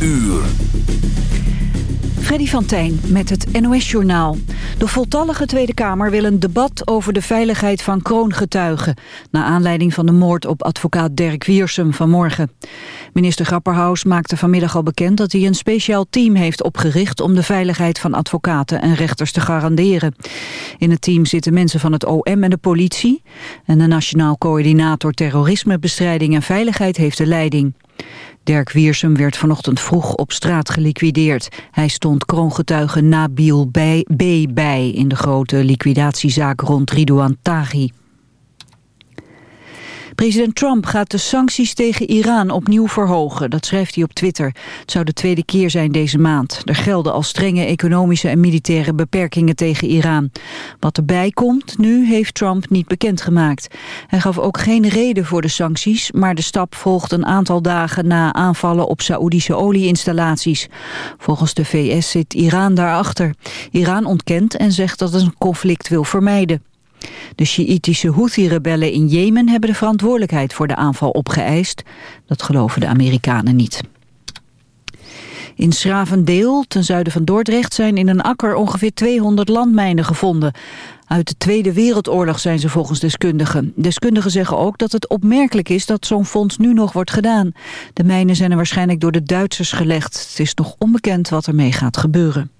uur. Freddy van Tijn met het NOS-journaal. De voltallige Tweede Kamer wil een debat over de veiligheid van kroongetuigen... na aanleiding van de moord op advocaat Dirk Wiersum vanmorgen. Minister Grapperhaus maakte vanmiddag al bekend dat hij een speciaal team heeft opgericht... om de veiligheid van advocaten en rechters te garanderen. In het team zitten mensen van het OM en de politie... en de Nationaal Coördinator Terrorismebestrijding en Veiligheid heeft de leiding. Dirk Wiersum werd vanochtend vroeg op straat geliquideerd. Hij stond kroongetuige Nabil B. bij in de grote liquidatiezaak rond Ridouan Taghi. President Trump gaat de sancties tegen Iran opnieuw verhogen. Dat schrijft hij op Twitter. Het zou de tweede keer zijn deze maand. Er gelden al strenge economische en militaire beperkingen tegen Iran. Wat erbij komt nu heeft Trump niet bekendgemaakt. Hij gaf ook geen reden voor de sancties... maar de stap volgt een aantal dagen na aanvallen op Saoedische olieinstallaties. Volgens de VS zit Iran daarachter. Iran ontkent en zegt dat het een conflict wil vermijden. De Sjiïtische Houthi-rebellen in Jemen hebben de verantwoordelijkheid voor de aanval opgeëist. Dat geloven de Amerikanen niet. In Schravendeel, ten zuiden van Dordrecht, zijn in een akker ongeveer 200 landmijnen gevonden. Uit de Tweede Wereldoorlog zijn ze volgens deskundigen. Deskundigen zeggen ook dat het opmerkelijk is dat zo'n fonds nu nog wordt gedaan. De mijnen zijn er waarschijnlijk door de Duitsers gelegd. Het is nog onbekend wat ermee gaat gebeuren.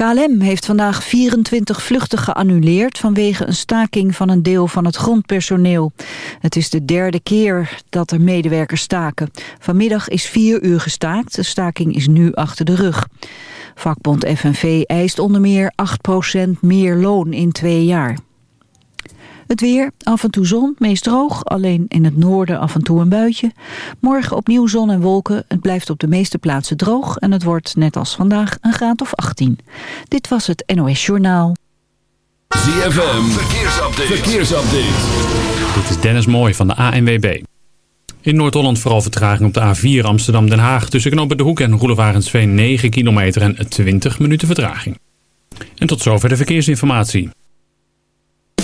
KLM heeft vandaag 24 vluchten geannuleerd vanwege een staking van een deel van het grondpersoneel. Het is de derde keer dat er medewerkers staken. Vanmiddag is vier uur gestaakt, de staking is nu achter de rug. Vakbond FNV eist onder meer 8% meer loon in twee jaar. Het weer, af en toe zon, meest droog. Alleen in het noorden af en toe een buitje. Morgen opnieuw zon en wolken. Het blijft op de meeste plaatsen droog. En het wordt, net als vandaag, een graad of 18. Dit was het NOS Journaal. ZFM, verkeersupdate. verkeersupdate. Dit is Dennis Mooij van de ANWB. In Noord-Holland vooral vertraging op de A4 Amsterdam-Den Haag... tussen Knoppen de Hoek en Roelevarensveen 9 kilometer en 20 minuten vertraging. En tot zover de verkeersinformatie.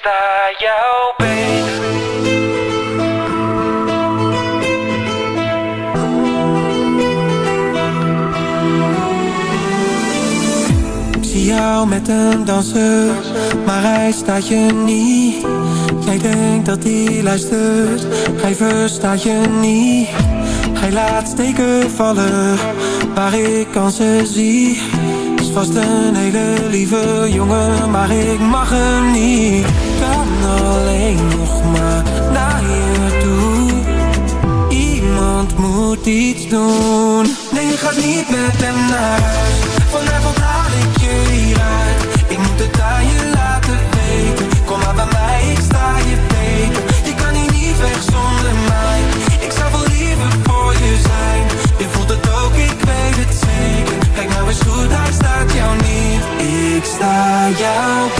Sta jou beter. Ik zie jou met een danser, maar hij staat je niet. Jij denkt dat hij luistert, hij verstaat je niet. Hij laat steken vallen, waar ik kansen zie. Is vast een hele lieve jongen, maar ik mag hem niet. Alleen nog maar naar je toe. Iemand moet iets doen. Nee, je gaat niet met hem naar huis. Vanavond haal ik je hieruit Ik moet het aan je laten weten. Kom maar bij mij, ik sta je beter. Je kan hier niet weg zonder mij. Ik zou wel liever voor je zijn. Je voelt het ook, ik weet het zeker. Kijk nou eens goed, hij staat jou niet Ik sta jou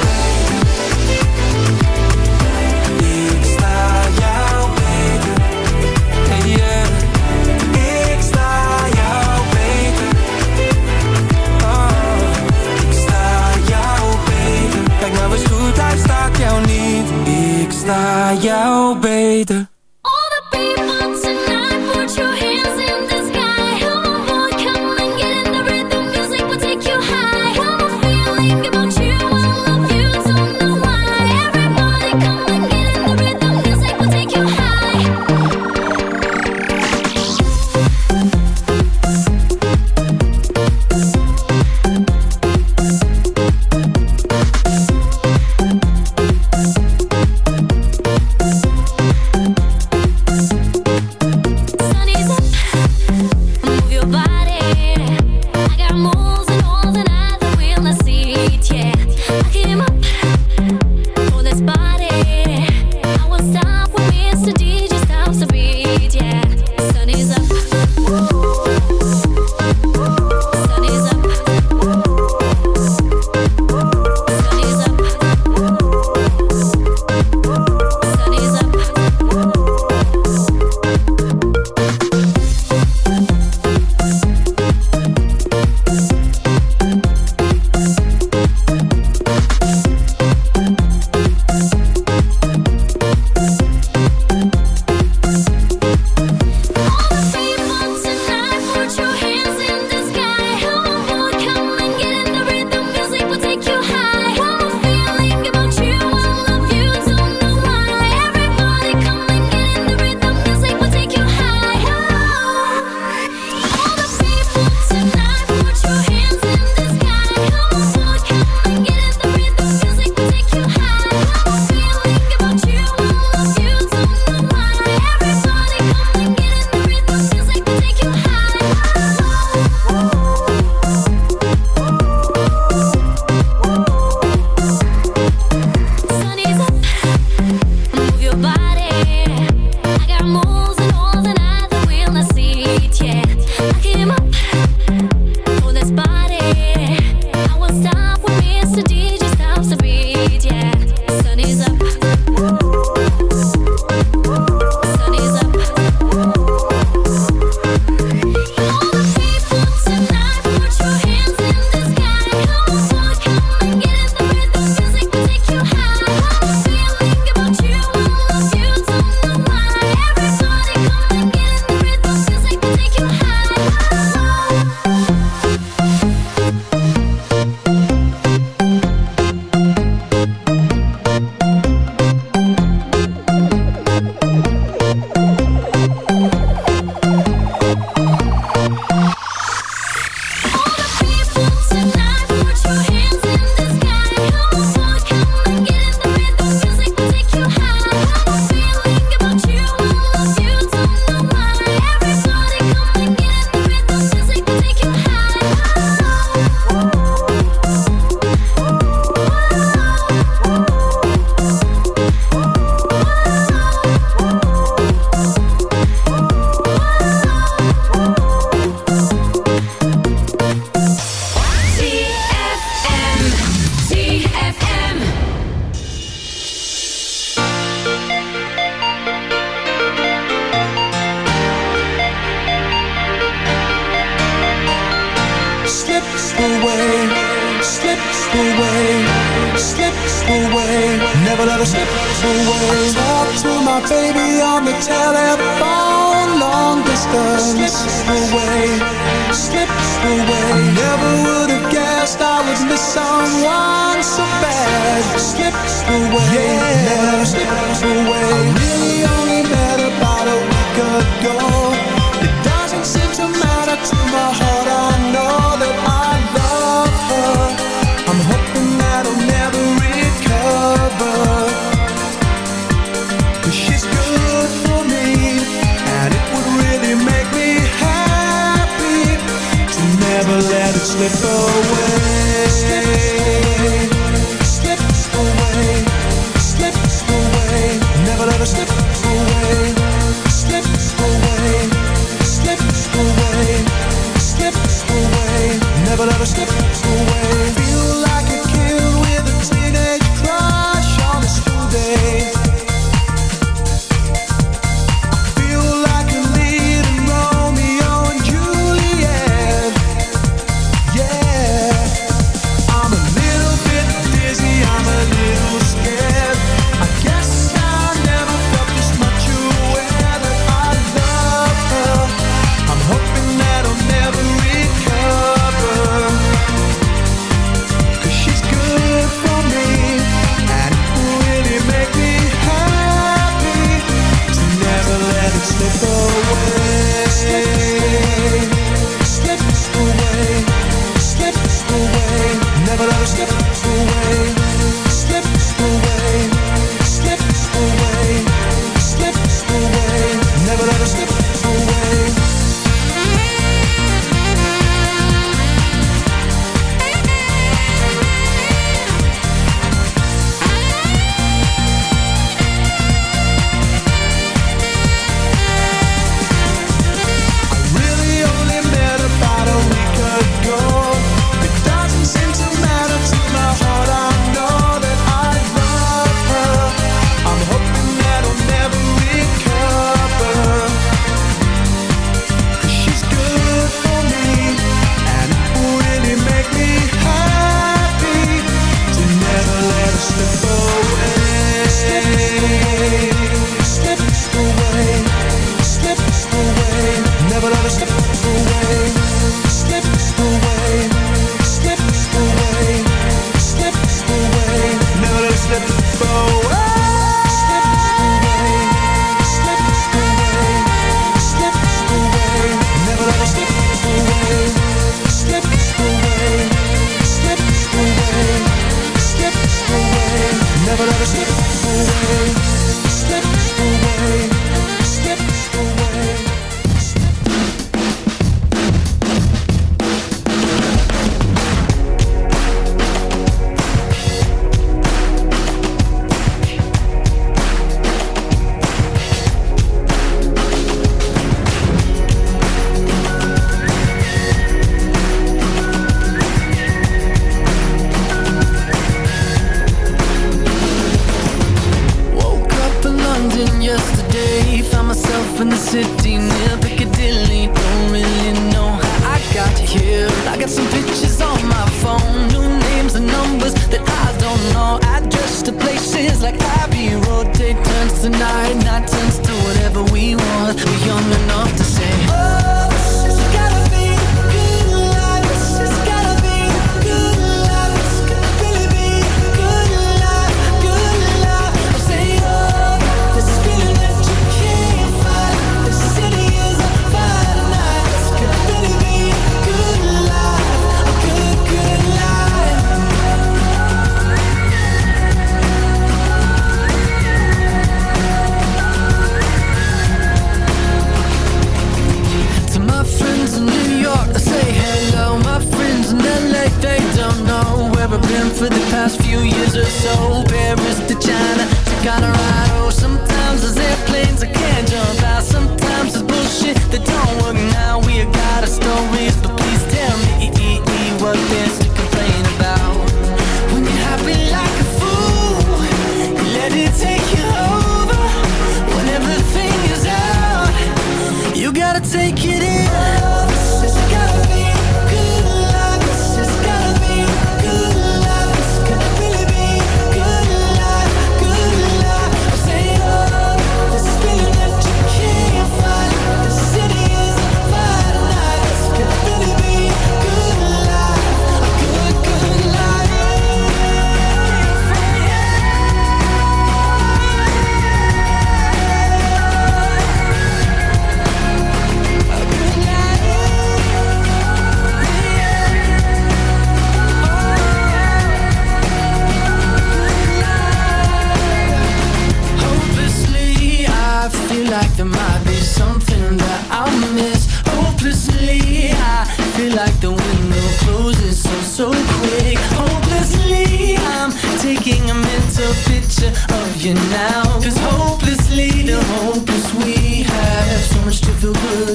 Sta jou beter Yeah, away, yeah. away. I really only met about a week ago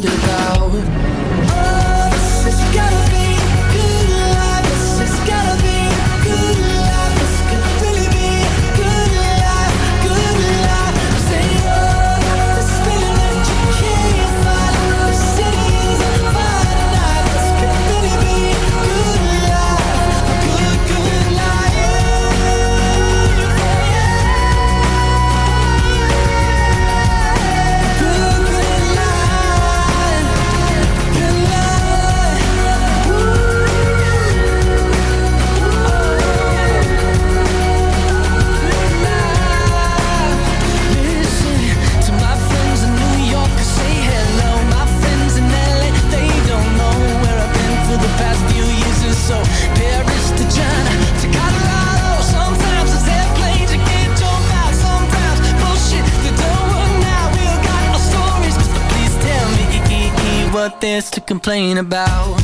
about. Oh, this has gotta be. is to complain about.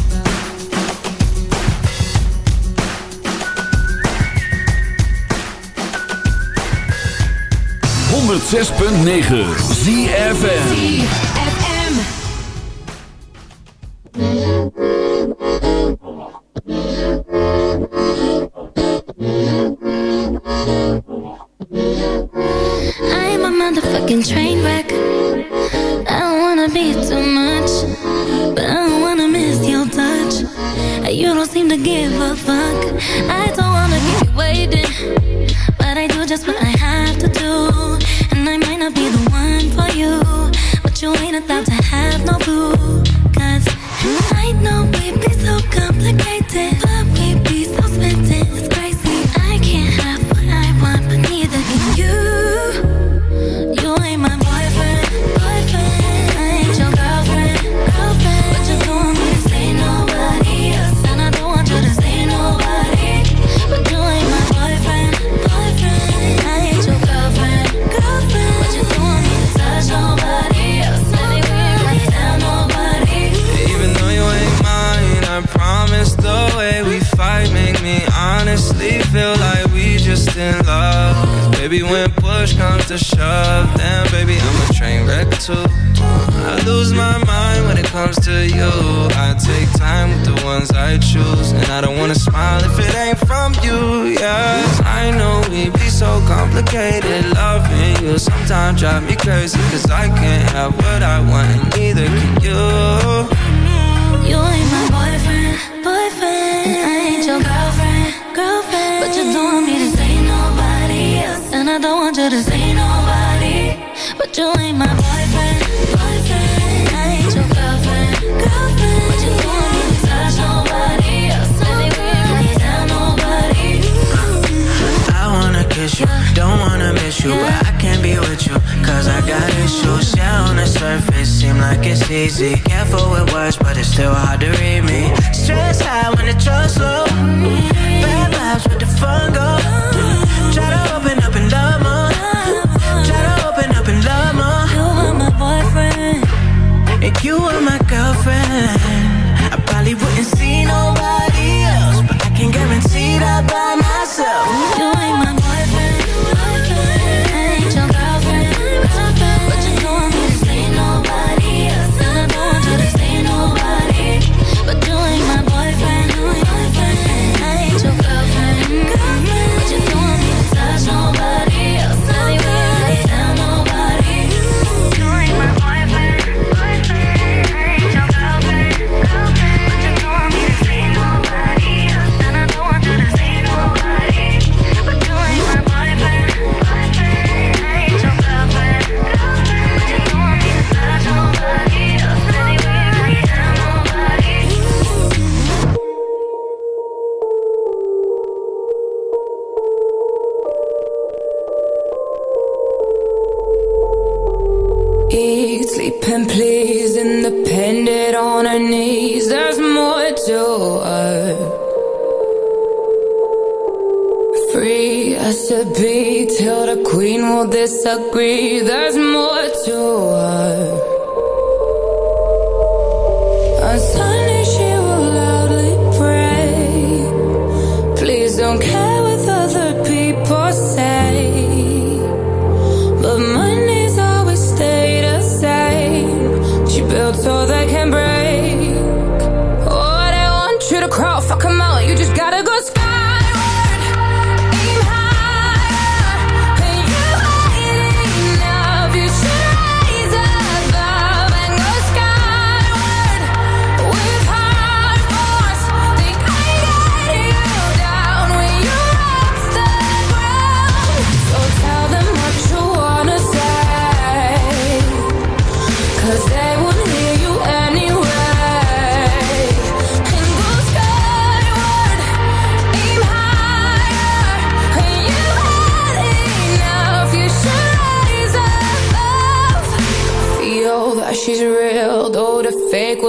Honderd zes punt negen.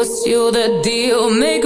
Seal the deal. Make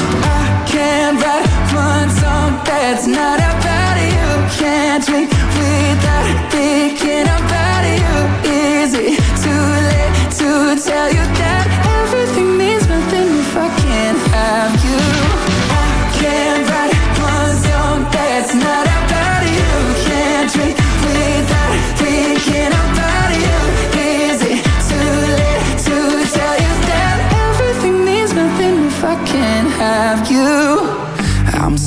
One song that's not about you. Can't drink without thinking about you. Is it too late to tell you that everything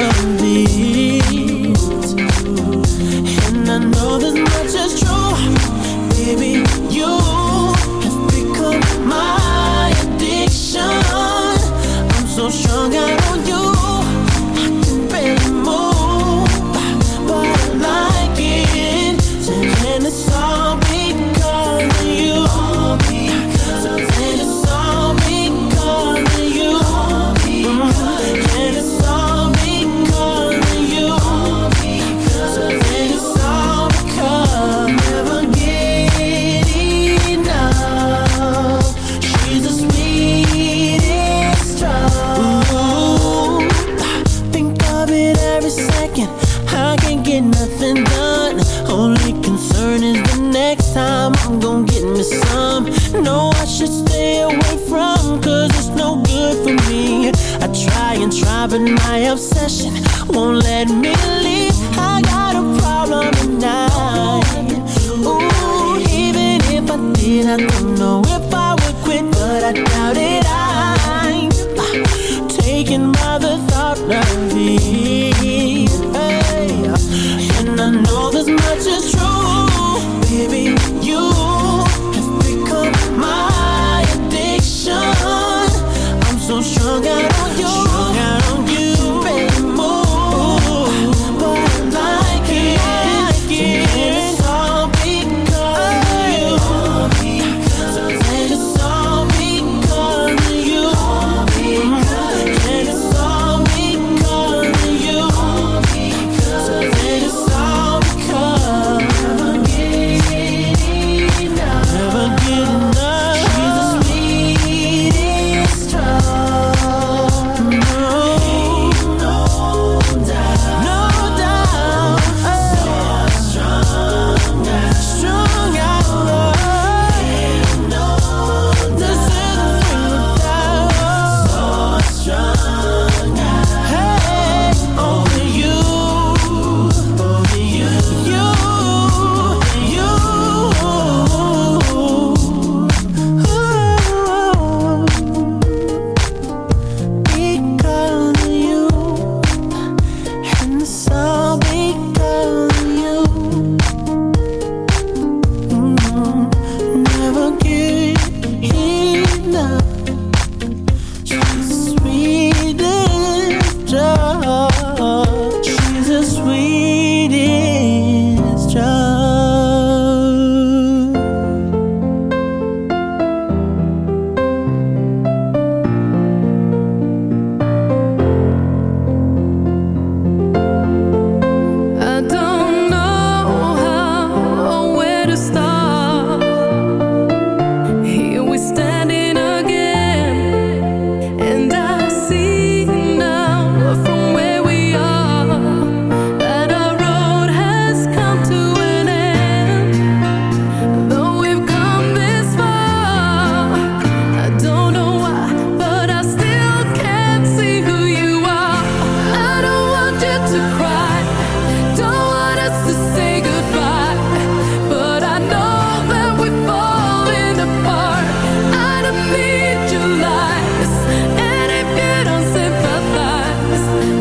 Of it.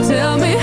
Tell me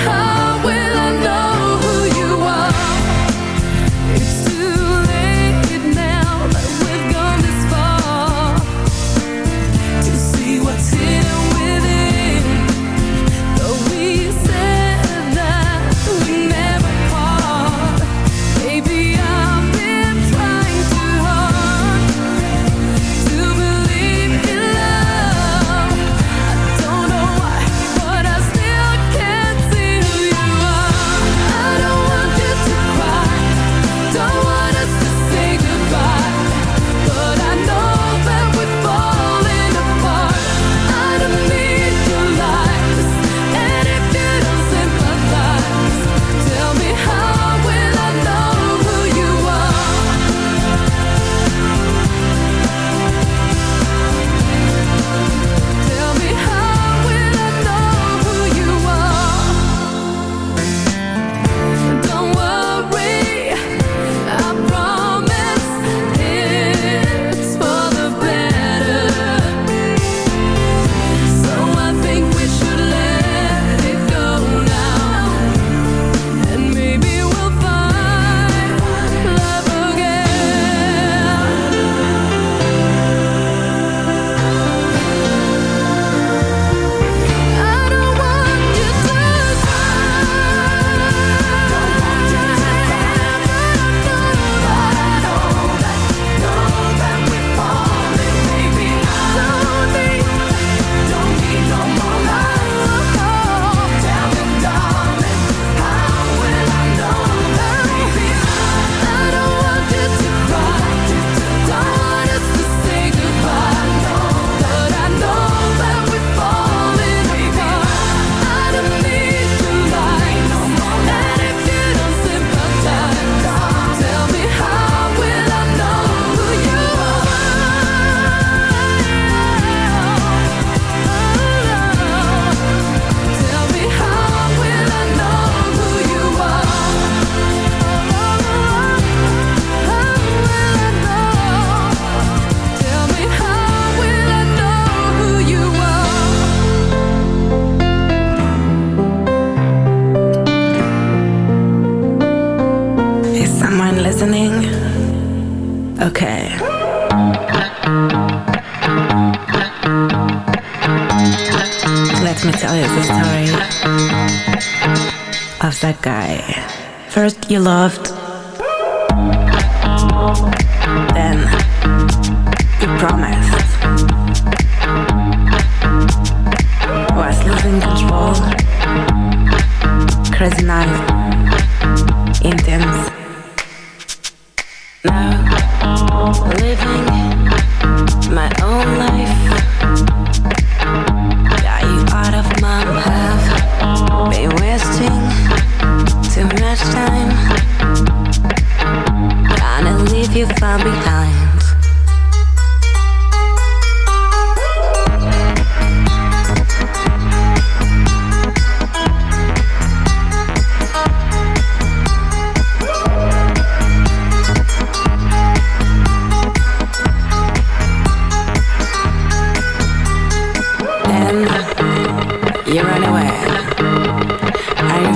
you loved,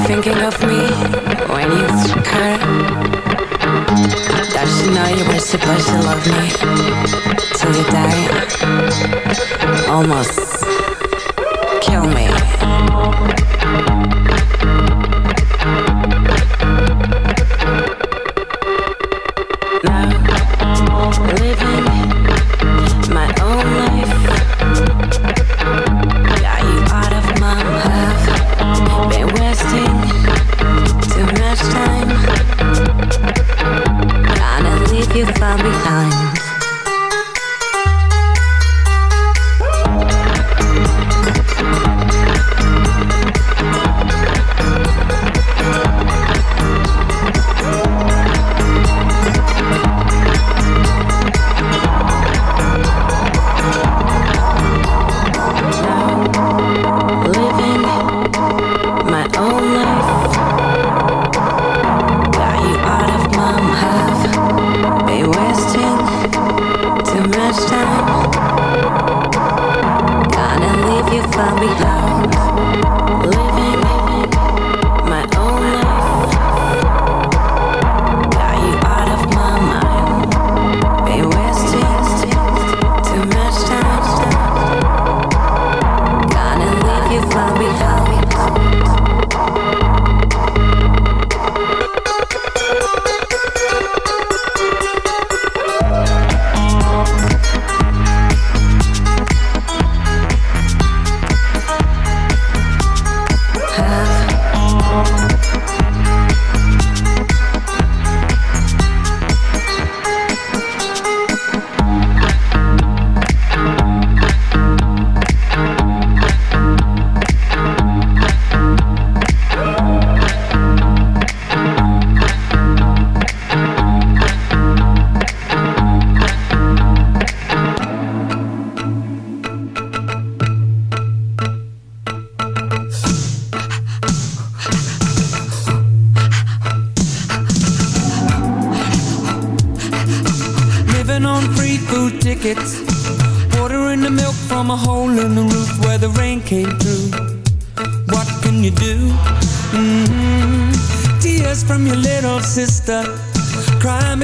thinking of me when you hurt? Does she know you were supposed to love me till you die? Almost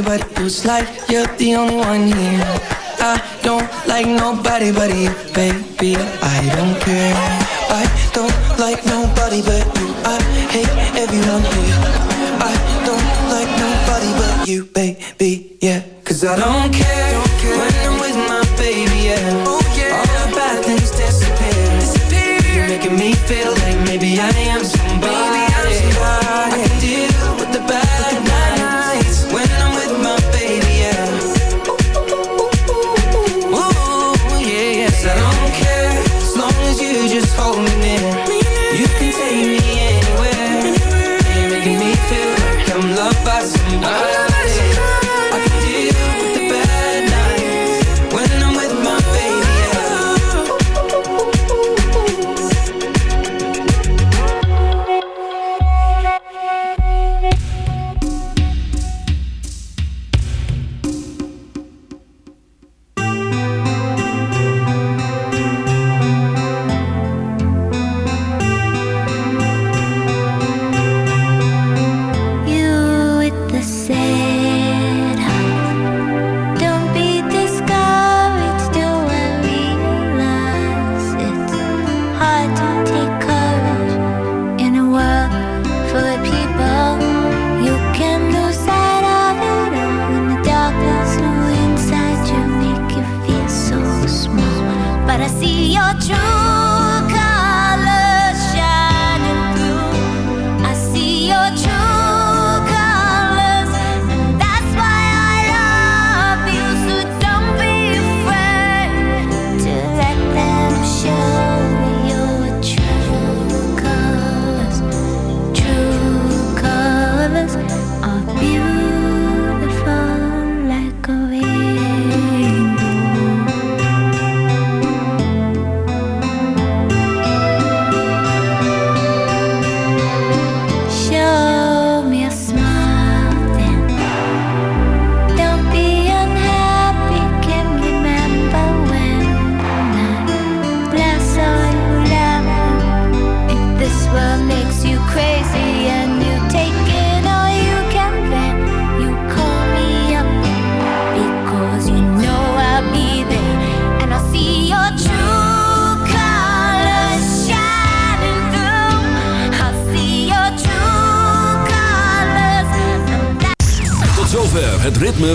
Nobody but you. It's like you're the only one here. I don't like nobody but you, baby. I don't care. I don't like nobody but you. I hate everyone here. I don't like nobody but you, baby. Yeah, cause I don't care when I'm with my baby. Yeah, oh, All the bad things disappear. You're making me feel like maybe I am